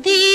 the